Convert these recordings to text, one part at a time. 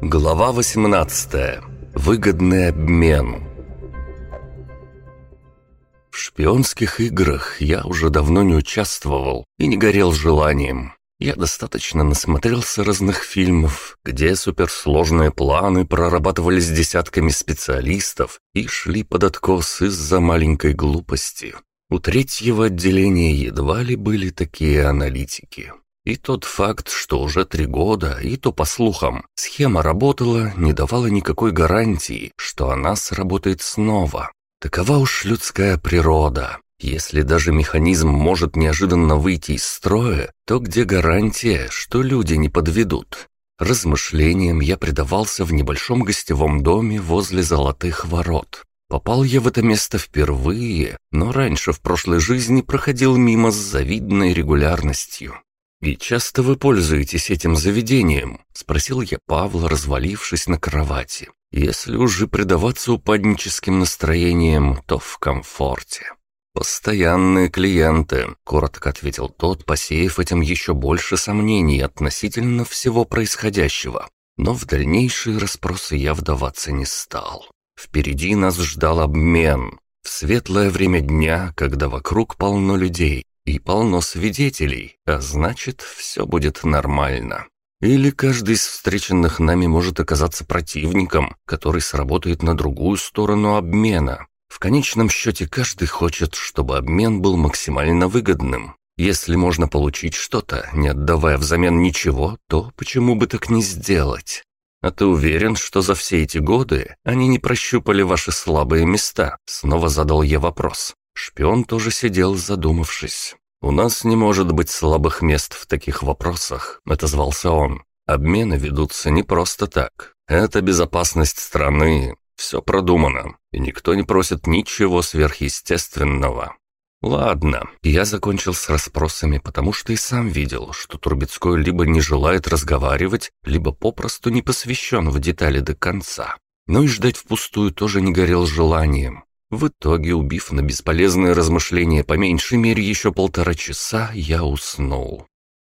Глава 18. Выгодный обмен. В шпионских играх я уже давно не участвовал и не горел желанием. Я достаточно насмотрелся разных фильмов, где суперсложные планы прорабатывались десятками специалистов и шли под откос из-за маленькой глупости. У третьего отделения едва ли были такие аналитики. И тот факт, что уже три года, и то по слухам, схема работала, не давала никакой гарантии, что она сработает снова. Такова уж людская природа. Если даже механизм может неожиданно выйти из строя, то где гарантия, что люди не подведут? Размышлениям я предавался в небольшом гостевом доме возле Золотых Ворот. Попал я в это место впервые, но раньше в прошлой жизни проходил мимо с завидной регулярностью. «И часто вы пользуетесь этим заведением?» — спросил я Павла, развалившись на кровати. «Если уже предаваться упадническим настроениям, то в комфорте». «Постоянные клиенты», — коротко ответил тот, посеяв этим еще больше сомнений относительно всего происходящего. Но в дальнейшие расспросы я вдаваться не стал. Впереди нас ждал обмен. В светлое время дня, когда вокруг полно людей и полно свидетелей, а значит, все будет нормально. Или каждый из встреченных нами может оказаться противником, который сработает на другую сторону обмена, в конечном счете каждый хочет, чтобы обмен был максимально выгодным. Если можно получить что-то, не отдавая взамен ничего, то почему бы так не сделать? А ты уверен, что за все эти годы они не прощупали ваши слабые места? Снова задал я вопрос. Шпион тоже сидел, задумавшись. «У нас не может быть слабых мест в таких вопросах», — отозвался он. «Обмены ведутся не просто так. Это безопасность страны, все продумано, и никто не просит ничего сверхъестественного. Ладно, я закончил с расспросами, потому что и сам видел, что Трубецкой либо не желает разговаривать, либо попросту не посвящен в детали до конца. Но и ждать впустую тоже не горел желанием. В итоге, убив на бесполезные размышления по меньшей мере еще полтора часа, я уснул.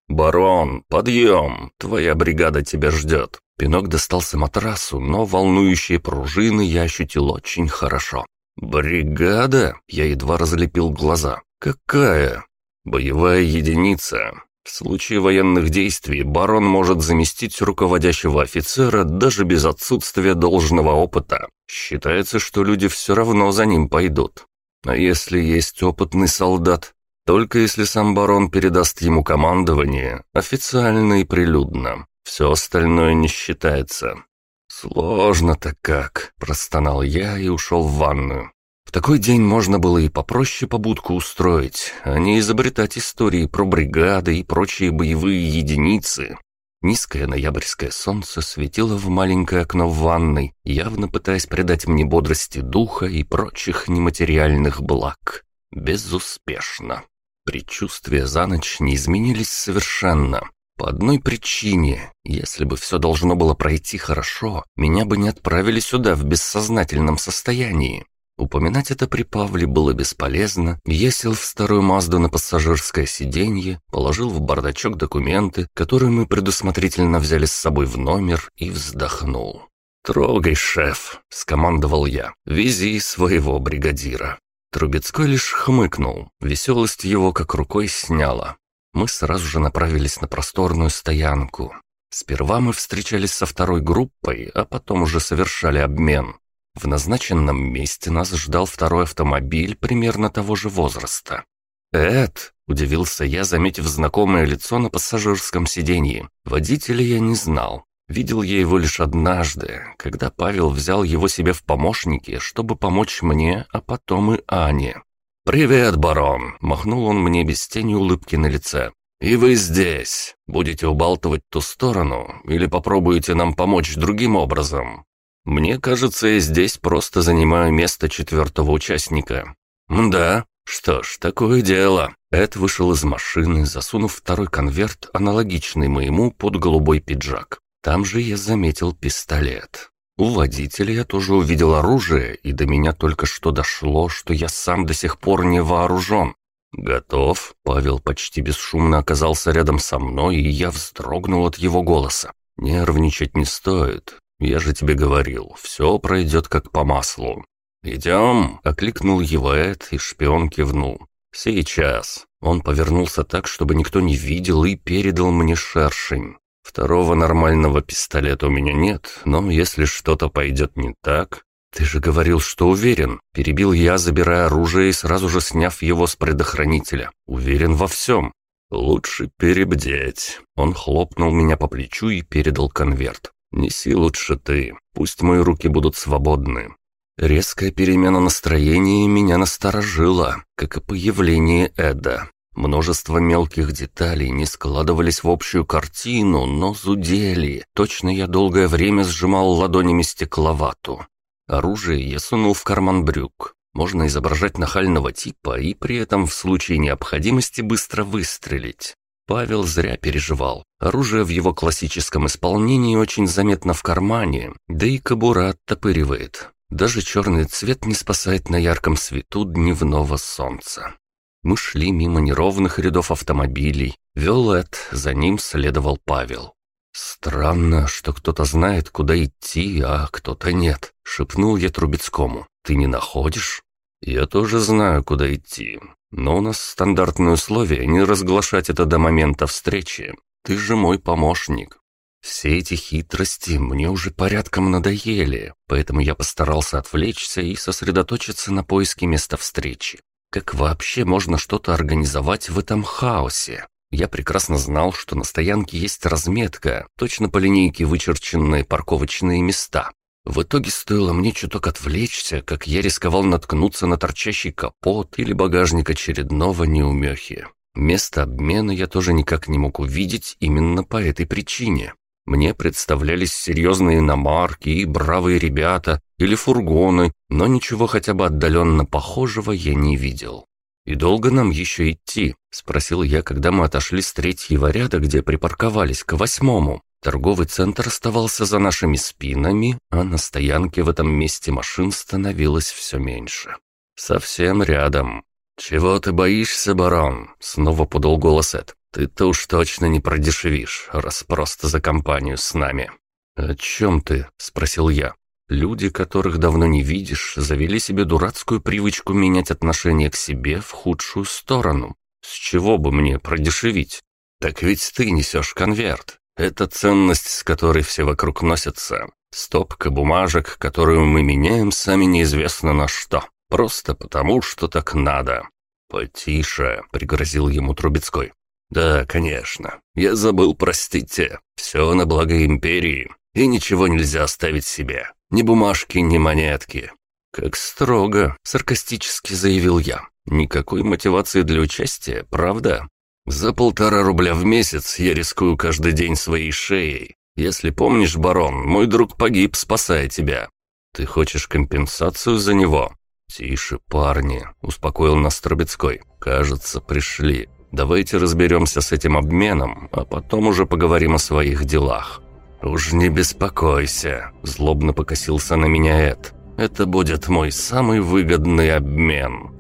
«Барон, подъем! Твоя бригада тебя ждет!» Пинок достался матрасу, но волнующие пружины я ощутил очень хорошо. «Бригада?» — я едва разлепил глаза. «Какая?» «Боевая единица. В случае военных действий барон может заместить руководящего офицера даже без отсутствия должного опыта. Считается, что люди все равно за ним пойдут. А если есть опытный солдат? Только если сам барон передаст ему командование, официально и прилюдно. Все остальное не считается. «Сложно-то как», — простонал я и ушел в ванную. В такой день можно было и попроще побудку устроить, а не изобретать истории про бригады и прочие боевые единицы. Низкое ноябрьское солнце светило в маленькое окно в ванной, явно пытаясь придать мне бодрости духа и прочих нематериальных благ. Безуспешно. Предчувствия за ночь не изменились совершенно. По одной причине. Если бы все должно было пройти хорошо, меня бы не отправили сюда в бессознательном состоянии. Упоминать это при Павле было бесполезно. Я сел в старую Мазду на пассажирское сиденье, положил в бардачок документы, которые мы предусмотрительно взяли с собой в номер, и вздохнул. «Трогай, шеф», — скомандовал я, — «вези своего бригадира». Трубецкой лишь хмыкнул, веселость его как рукой сняла. Мы сразу же направились на просторную стоянку. Сперва мы встречались со второй группой, а потом уже совершали обмен. В назначенном месте нас ждал второй автомобиль примерно того же возраста. «Эд!» – удивился я, заметив знакомое лицо на пассажирском сиденье. Водителя я не знал. Видел я его лишь однажды, когда Павел взял его себе в помощники, чтобы помочь мне, а потом и Ане. «Привет, барон!» — махнул он мне без тени улыбки на лице. «И вы здесь. Будете убалтывать ту сторону или попробуете нам помочь другим образом?» «Мне кажется, я здесь просто занимаю место четвертого участника». «Да? Что ж, такое дело». Эд вышел из машины, засунув второй конверт, аналогичный моему, под голубой пиджак. Там же я заметил пистолет. У водителя я тоже увидел оружие, и до меня только что дошло, что я сам до сих пор не вооружен. «Готов?» Павел почти бесшумно оказался рядом со мной, и я вздрогнул от его голоса. «Нервничать не стоит. Я же тебе говорил, все пройдет как по маслу». «Идем?» — окликнул его Эд, и шпион кивнул. «Сейчас». Он повернулся так, чтобы никто не видел, и передал мне шершень. Второго нормального пистолета у меня нет, но если что-то пойдет не так... «Ты же говорил, что уверен», — перебил я, забирая оружие и сразу же сняв его с предохранителя. «Уверен во всем». «Лучше перебдеть». Он хлопнул меня по плечу и передал конверт. «Неси лучше ты, пусть мои руки будут свободны». Резкая перемена настроения меня насторожила, как и появление Эда. Множество мелких деталей не складывались в общую картину, но зудели. Точно я долгое время сжимал ладонями стекловату. Оружие я сунул в карман брюк. Можно изображать нахального типа и при этом в случае необходимости быстро выстрелить. Павел зря переживал. Оружие в его классическом исполнении очень заметно в кармане, да и кобура оттопыривает. Даже черный цвет не спасает на ярком свету дневного солнца. Мы шли мимо неровных рядов автомобилей. Вел Эд, за ним следовал Павел. «Странно, что кто-то знает, куда идти, а кто-то нет», — шепнул я Трубецкому. «Ты не находишь?» «Я тоже знаю, куда идти, но у нас стандартное условие не разглашать это до момента встречи. Ты же мой помощник». Все эти хитрости мне уже порядком надоели, поэтому я постарался отвлечься и сосредоточиться на поиске места встречи. Как вообще можно что-то организовать в этом хаосе? Я прекрасно знал, что на стоянке есть разметка, точно по линейке вычерченные парковочные места. В итоге стоило мне чуток отвлечься, как я рисковал наткнуться на торчащий капот или багажник очередного неумехи. Место обмена я тоже никак не мог увидеть именно по этой причине. Мне представлялись серьезные иномарки и бравые ребята или фургоны, но ничего хотя бы отдаленно похожего я не видел. «И долго нам еще идти?» – спросил я, когда мы отошли с третьего ряда, где припарковались, к восьмому. Торговый центр оставался за нашими спинами, а на стоянке в этом месте машин становилось все меньше. «Совсем рядом». «Чего ты боишься, барон?» – снова подал голос Эд. «Ты-то уж точно не продешевишь, раз просто за компанию с нами». «О чем ты?» — спросил я. Люди, которых давно не видишь, завели себе дурацкую привычку менять отношение к себе в худшую сторону. С чего бы мне продешевить? Так ведь ты несешь конверт. Это ценность, с которой все вокруг носятся. Стопка бумажек, которую мы меняем сами неизвестно на что. Просто потому, что так надо. «Потише», — пригрозил ему Трубецкой. «Да, конечно. Я забыл, простите. Все на благо империи, и ничего нельзя оставить себе. Ни бумажки, ни монетки». «Как строго», — саркастически заявил я. «Никакой мотивации для участия, правда? За полтора рубля в месяц я рискую каждый день своей шеей. Если помнишь, барон, мой друг погиб, спасая тебя. Ты хочешь компенсацию за него?» «Тише, парни», — успокоил нас Трубецкой. «Кажется, пришли. Давайте разберемся с этим обменом, а потом уже поговорим о своих делах». «Уж не беспокойся», — злобно покосился на меня Эд. «Это будет мой самый выгодный обмен».